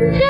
Go!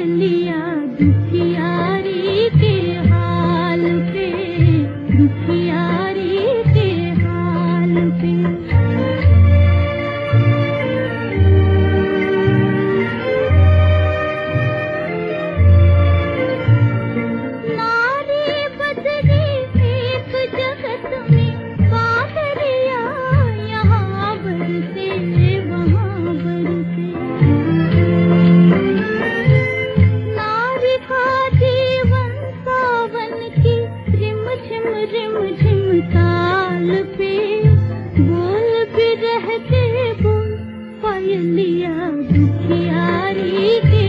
千里呀、लिया दुखियारी